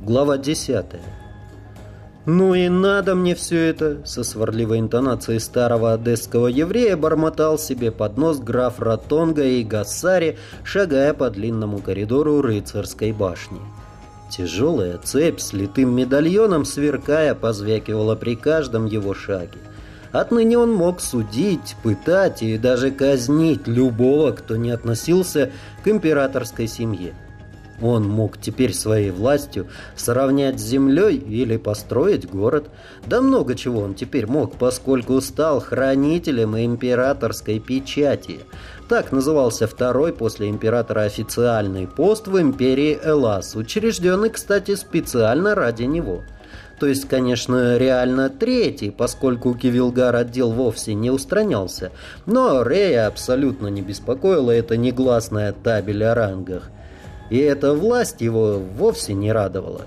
Глава 10. «Ну и надо мне все это!» Со сварливой интонацией старого одесского еврея бормотал себе под нос граф Ратонга и Гассари, шагая по длинному коридору рыцарской башни. Тяжелая цепь с литым медальоном, сверкая, позвякивала при каждом его шаге. Отныне он мог судить, пытать и даже казнить любого, кто не относился к императорской семье. Он мог теперь своей властью сравнять с землей или построить город. Да много чего он теперь мог, поскольку стал хранителем императорской печати. Так назывался второй после императора официальный пост в империи Элас, учрежденный, кстати, специально ради него. То есть, конечно, реально третий, поскольку Кивилгар отдел вовсе не устранялся. Но Рея абсолютно не беспокоила эта негласная табель о рангах. И эта власть его вовсе не радовала.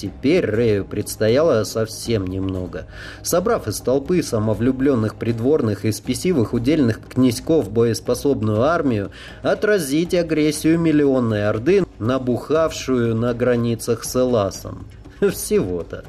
Теперь Рэю предстояло совсем немного. Собрав из толпы самовлюбленных придворных и спесивых удельных князьков боеспособную армию, отразить агрессию миллионной орды, набухавшую на границах с Эласом. Всего-то.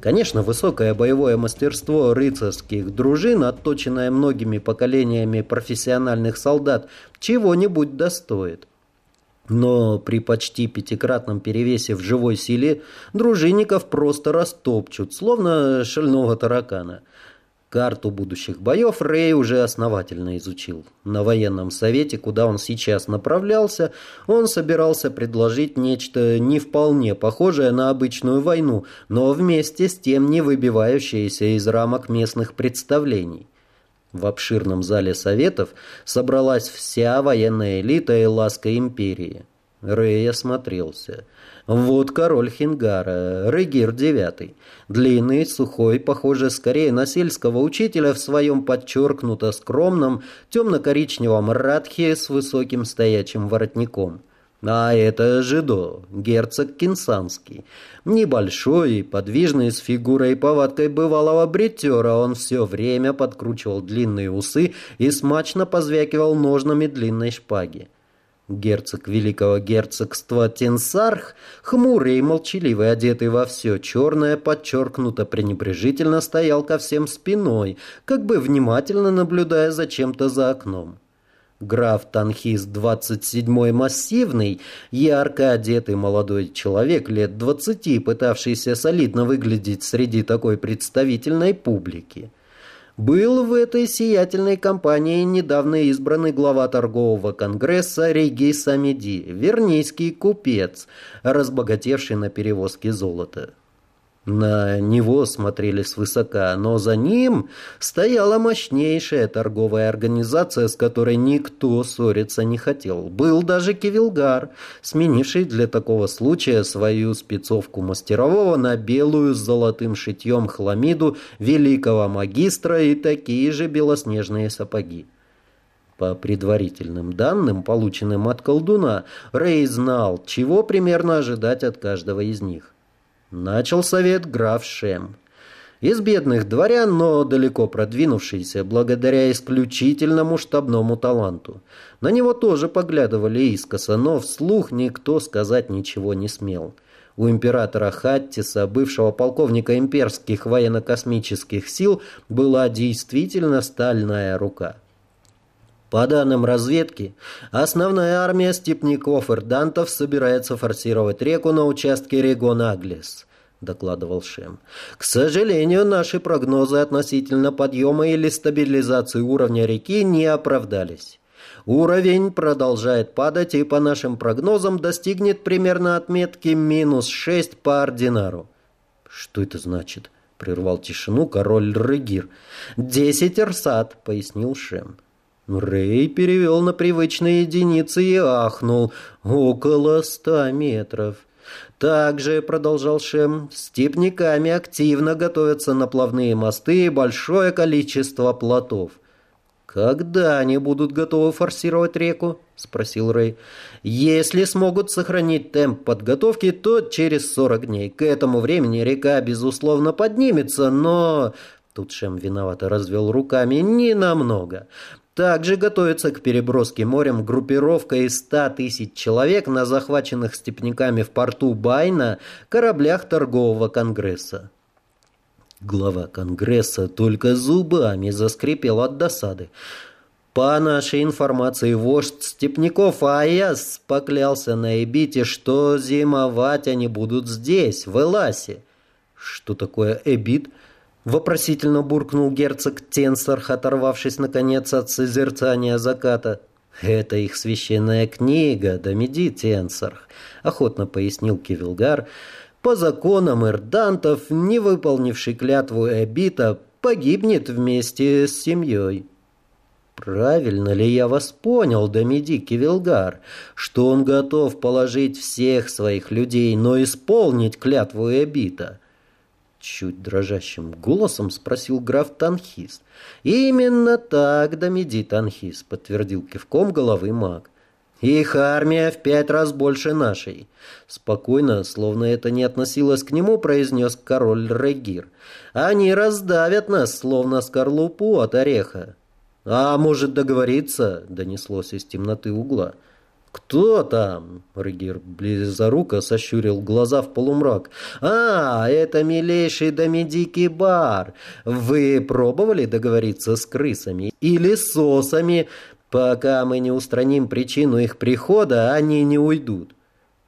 Конечно, высокое боевое мастерство рыцарских дружин, отточенное многими поколениями профессиональных солдат, чего-нибудь достоит. Но при почти пятикратном перевесе в живой силе дружинников просто растопчут, словно шального таракана. Карту будущих боев Рэй уже основательно изучил. На военном совете, куда он сейчас направлялся, он собирался предложить нечто не вполне похожее на обычную войну, но вместе с тем не выбивающееся из рамок местных представлений. В обширном зале советов собралась вся военная элита Элласской империи. Рэй осмотрелся. Вот король Хингара, Регир IX. Длинный, сухой, похожий скорее на сельского учителя в своем подчеркнуто скромном темно-коричневом радхе с высоким стоячим воротником. А это Жидо, герцог Кинсанский. Небольшой подвижный, с фигурой и повадкой бывалого бритера, он все время подкручивал длинные усы и смачно позвякивал ножнами длинной шпаги. Герцог великого герцогства Тенсарх, хмурый и молчаливый, одетый во все черное, подчеркнуто пренебрежительно стоял ко всем спиной, как бы внимательно наблюдая за чем-то за окном. Граф Танхис 27-й массивный, ярко одетый молодой человек лет 20, пытавшийся солидно выглядеть среди такой представительной публики. Был в этой сиятельной компании недавно избранный глава торгового конгресса Реги Самеди, вернийский купец, разбогатевший на перевозке золота. На него смотрели свысока, но за ним стояла мощнейшая торговая организация, с которой никто ссориться не хотел. Был даже Кивилгар, сменивший для такого случая свою спецовку мастерового на белую с золотым шитьем хламиду великого магистра и такие же белоснежные сапоги. По предварительным данным, полученным от колдуна, Рэй знал, чего примерно ожидать от каждого из них. Начал совет граф Шем. Из бедных дворян, но далеко продвинувшийся, благодаря исключительному штабному таланту. На него тоже поглядывали искоса, но вслух никто сказать ничего не смел. У императора Хаттиса, бывшего полковника имперских военно-космических сил, была действительно стальная рука. По данным разведки, основная армия степняков-ирдантов собирается форсировать реку на участке Регон-Аглес, докладывал Шем. К сожалению, наши прогнозы относительно подъема или стабилизации уровня реки не оправдались. Уровень продолжает падать и по нашим прогнозам достигнет примерно отметки минус 6 по ординару. Что это значит? Прервал тишину король Рыгир. «Десять эрсат», — пояснил Шем. Рэй перевел на привычные единицы и ахнул. Около ста метров. Также, продолжал Шем, степняками активно готовятся наплавные мосты и большое количество плотов. «Когда они будут готовы форсировать реку?» – спросил Рэй. «Если смогут сохранить темп подготовки, то через 40 дней. К этому времени река, безусловно, поднимется, но...» Тут Шем виновато развел руками. «Не намного. Также готовится к переброске морем группировка из 100 тысяч человек на захваченных степняками в порту Байна кораблях торгового конгресса. Глава конгресса только зубами заскрипел от досады. По нашей информации, вождь Степняков Аяс поклялся на Эбите, что зимовать они будут здесь, в Эласе. Что такое Эбит? Вопросительно буркнул герцог Тенсарх, оторвавшись, наконец, от созерцания заката. «Это их священная книга, Домиди Тенсарх», — охотно пояснил Кивилгар. «По законам ирдантов, не выполнивший клятву Эбита, погибнет вместе с семьей». Правильно ли я вас понял, Домиди Кивилгар, что он готов положить всех своих людей, но исполнить клятву Эбита? Чуть дрожащим голосом спросил граф Танхис. «Именно так, Домиди Танхис», — подтвердил кивком головы маг. «Их армия в пять раз больше нашей», — спокойно, словно это не относилось к нему, произнес король Регир. «Они раздавят нас, словно скорлупу от ореха». «А может договориться?» — донеслось из темноты угла. «Кто там?» — Рыгир близоруко сощурил глаза в полумрак. «А, это милейший Домидикий бар. Вы пробовали договориться с крысами или сосами? Пока мы не устраним причину их прихода, они не уйдут».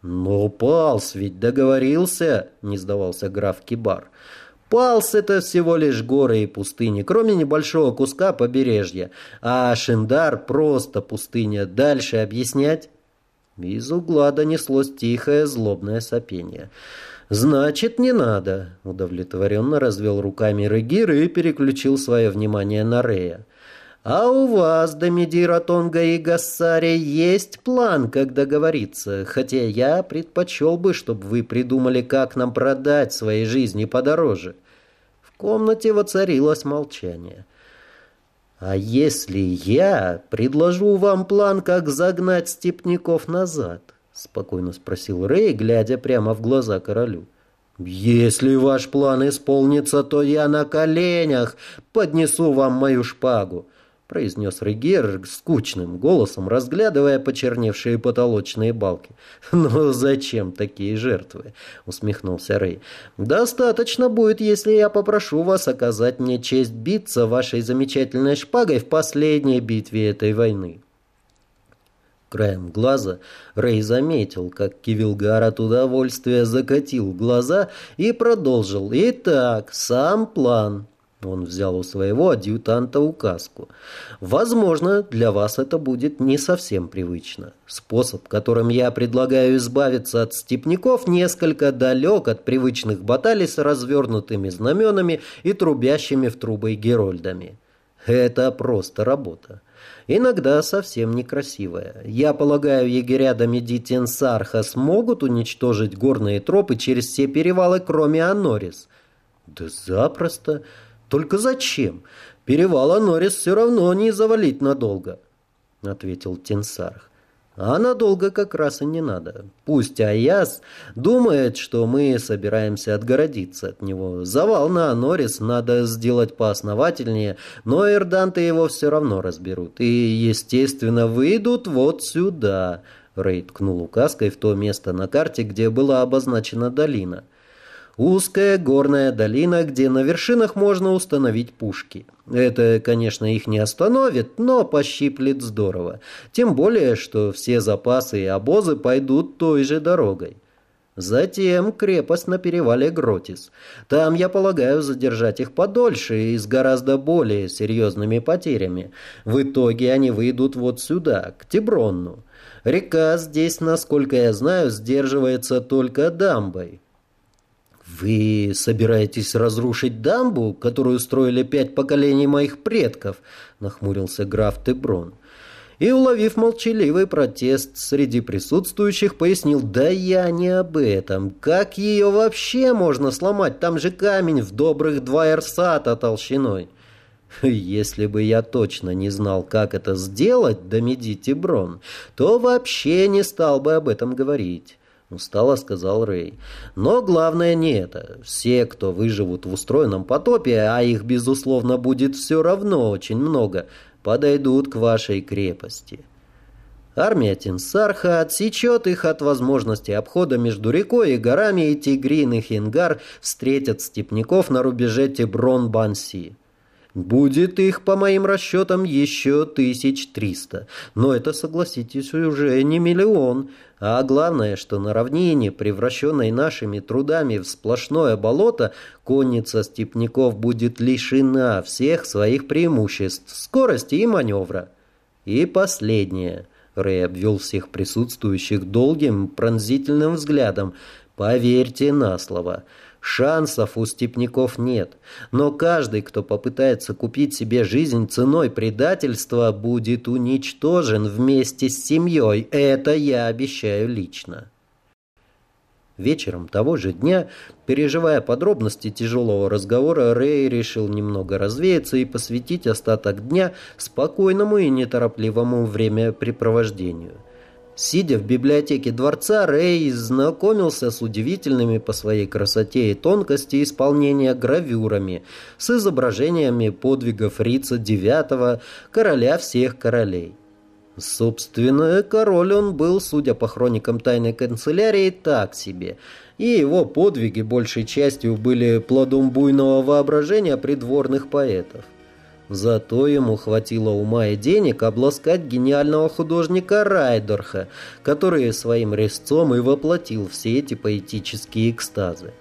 «Но Палс ведь договорился», — не сдавался граф Кибар. Палс — это всего лишь горы и пустыни, кроме небольшого куска побережья. А Шиндар — просто пустыня. Дальше объяснять? Из угла донеслось тихое злобное сопение. «Значит, не надо», — удовлетворенно развел руками Регир и переключил свое внимание на Рея. «А у вас, Домидира Тонга и Гассари, есть план, как договориться, хотя я предпочел бы, чтобы вы придумали, как нам продать свои жизни подороже». В комнате воцарилось молчание. «А если я предложу вам план, как загнать степняков назад?» — спокойно спросил Рэй, глядя прямо в глаза королю. «Если ваш план исполнится, то я на коленях поднесу вам мою шпагу произнес Регер скучным голосом, разглядывая почерневшие потолочные балки. «Ну зачем такие жертвы?» — усмехнулся Рэй. «Достаточно будет, если я попрошу вас оказать мне честь биться вашей замечательной шпагой в последней битве этой войны». Краем глаза Рэй заметил, как Кивилгар от удовольствия закатил глаза и продолжил. «Итак, сам план. Он взял у своего адъютанта указку. «Возможно, для вас это будет не совсем привычно. Способ, которым я предлагаю избавиться от степняков, несколько далек от привычных баталий с развернутыми знаменами и трубящими в трубы герольдами. Это просто работа. Иногда совсем некрасивая. Я полагаю, егеря Домиди Тенсарха смогут уничтожить горные тропы через все перевалы, кроме Анорис». «Да запросто». Только зачем? Перевала Норрис все равно не завалить надолго, — ответил Тенсарх. А надолго как раз и не надо. Пусть Аяс думает, что мы собираемся отгородиться от него. Завал на Норрис надо сделать поосновательнее, но ирданты его все равно разберут. И, естественно, выйдут вот сюда. Рей ткнул указкой в то место на карте, где была обозначена долина. Узкая горная долина, где на вершинах можно установить пушки. Это, конечно, их не остановит, но пощиплет здорово. Тем более, что все запасы и обозы пойдут той же дорогой. Затем крепость на перевале Гротис. Там, я полагаю, задержать их подольше и с гораздо более серьезными потерями. В итоге они выйдут вот сюда, к Тибронну. Река здесь, насколько я знаю, сдерживается только дамбой. «Вы собираетесь разрушить дамбу, которую строили пять поколений моих предков?» — нахмурился граф Теброн. И, уловив молчаливый протест среди присутствующих, пояснил, «Да я не об этом. Как ее вообще можно сломать? Там же камень в добрых два эрсата толщиной». Если бы я точно не знал, как это сделать, Домиди Тиброн, то вообще не стал бы об этом говорить. Устало сказал Рэй. Но главное не это. Все, кто выживут в устроенном потопе, а их, безусловно, будет все равно очень много, подойдут к вашей крепости. Армия Тинсарха отсечет их от возможности обхода между рекой и горами, и Тигрин и Хингар встретят степняков на рубеже Теброн-Банси. Будет их, по моим расчетам, еще тысяч триста. Но это, согласитесь, уже не миллион. А главное, что на равнине, превращенной нашими трудами в сплошное болото, конница степняков будет лишена всех своих преимуществ, скорости и маневра. И последнее. Рэй обвел всех присутствующих долгим, пронзительным взглядом. «Поверьте на слово». Шансов у степняков нет, но каждый, кто попытается купить себе жизнь ценой предательства, будет уничтожен вместе с семьей. Это я обещаю лично. Вечером того же дня, переживая подробности тяжелого разговора, Рэй решил немного развеяться и посвятить остаток дня спокойному и неторопливому времяпрепровождению – Сидя в библиотеке дворца, Рэй знакомился с удивительными по своей красоте и тонкости исполнения гравюрами, с изображениями подвигов Рица IX, короля всех королей. Собственно, король он был, судя по хроникам тайной канцелярии, так себе, и его подвиги большей частью были плодом буйного воображения придворных поэтов. Зато ему хватило ума и денег обласкать гениального художника Райдорха, который своим резцом и воплотил все эти поэтические экстазы.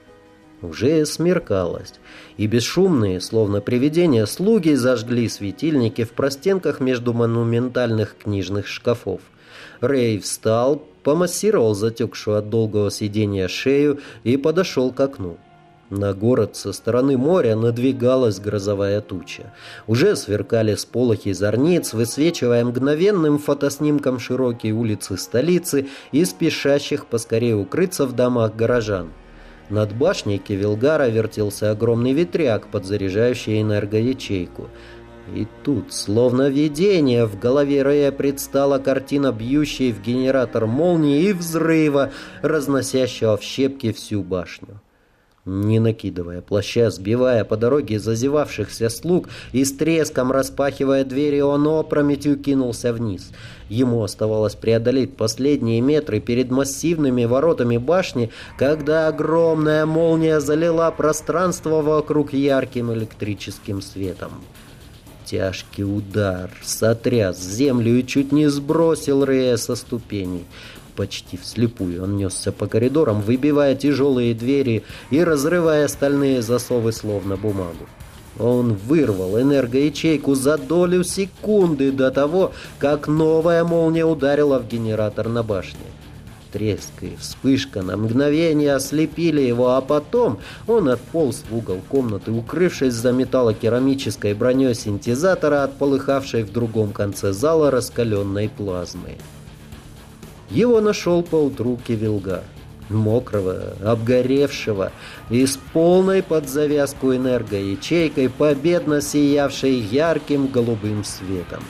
Уже смеркалось, и бесшумные, словно привидения, слуги зажгли светильники в простенках между монументальных книжных шкафов. Рэй встал, помассировал затекшую от долгого сидения шею и подошел к окну. На город со стороны моря надвигалась грозовая туча. Уже сверкали сполохи зорниц, высвечивая мгновенным фотоснимком широкие улицы столицы и спешащих поскорее укрыться в домах горожан. Над башней Кевилгара вертелся огромный ветряк, подзаряжающий энергоячейку. И тут, словно видение, в голове Рэя предстала картина бьющей в генератор молнии и взрыва, разносящего в щепки всю башню. Не накидывая плаща, сбивая по дороге зазевавшихся слуг и с треском распахивая двери, он опрометью кинулся вниз. Ему оставалось преодолеть последние метры перед массивными воротами башни, когда огромная молния залила пространство вокруг ярким электрическим светом. Тяжкий удар сотряс землю и чуть не сбросил Рея со ступеней. Почти вслепую он несся по коридорам, выбивая тяжелые двери и разрывая стальные засовы словно бумагу. Он вырвал энергоячейку за долю секунды до того, как новая молния ударила в генератор на башне. Треск и вспышка на мгновение ослепили его, а потом он отполз в угол комнаты, укрывшись за металлокерамической броней синтезатора, отполыхавшей в другом конце зала раскаленной плазмой. Его нашел поутру Кевилгар. Мокрого, обгоревшего и с полной под завязку энергоячейкой, победно сиявшей ярким голубым светом.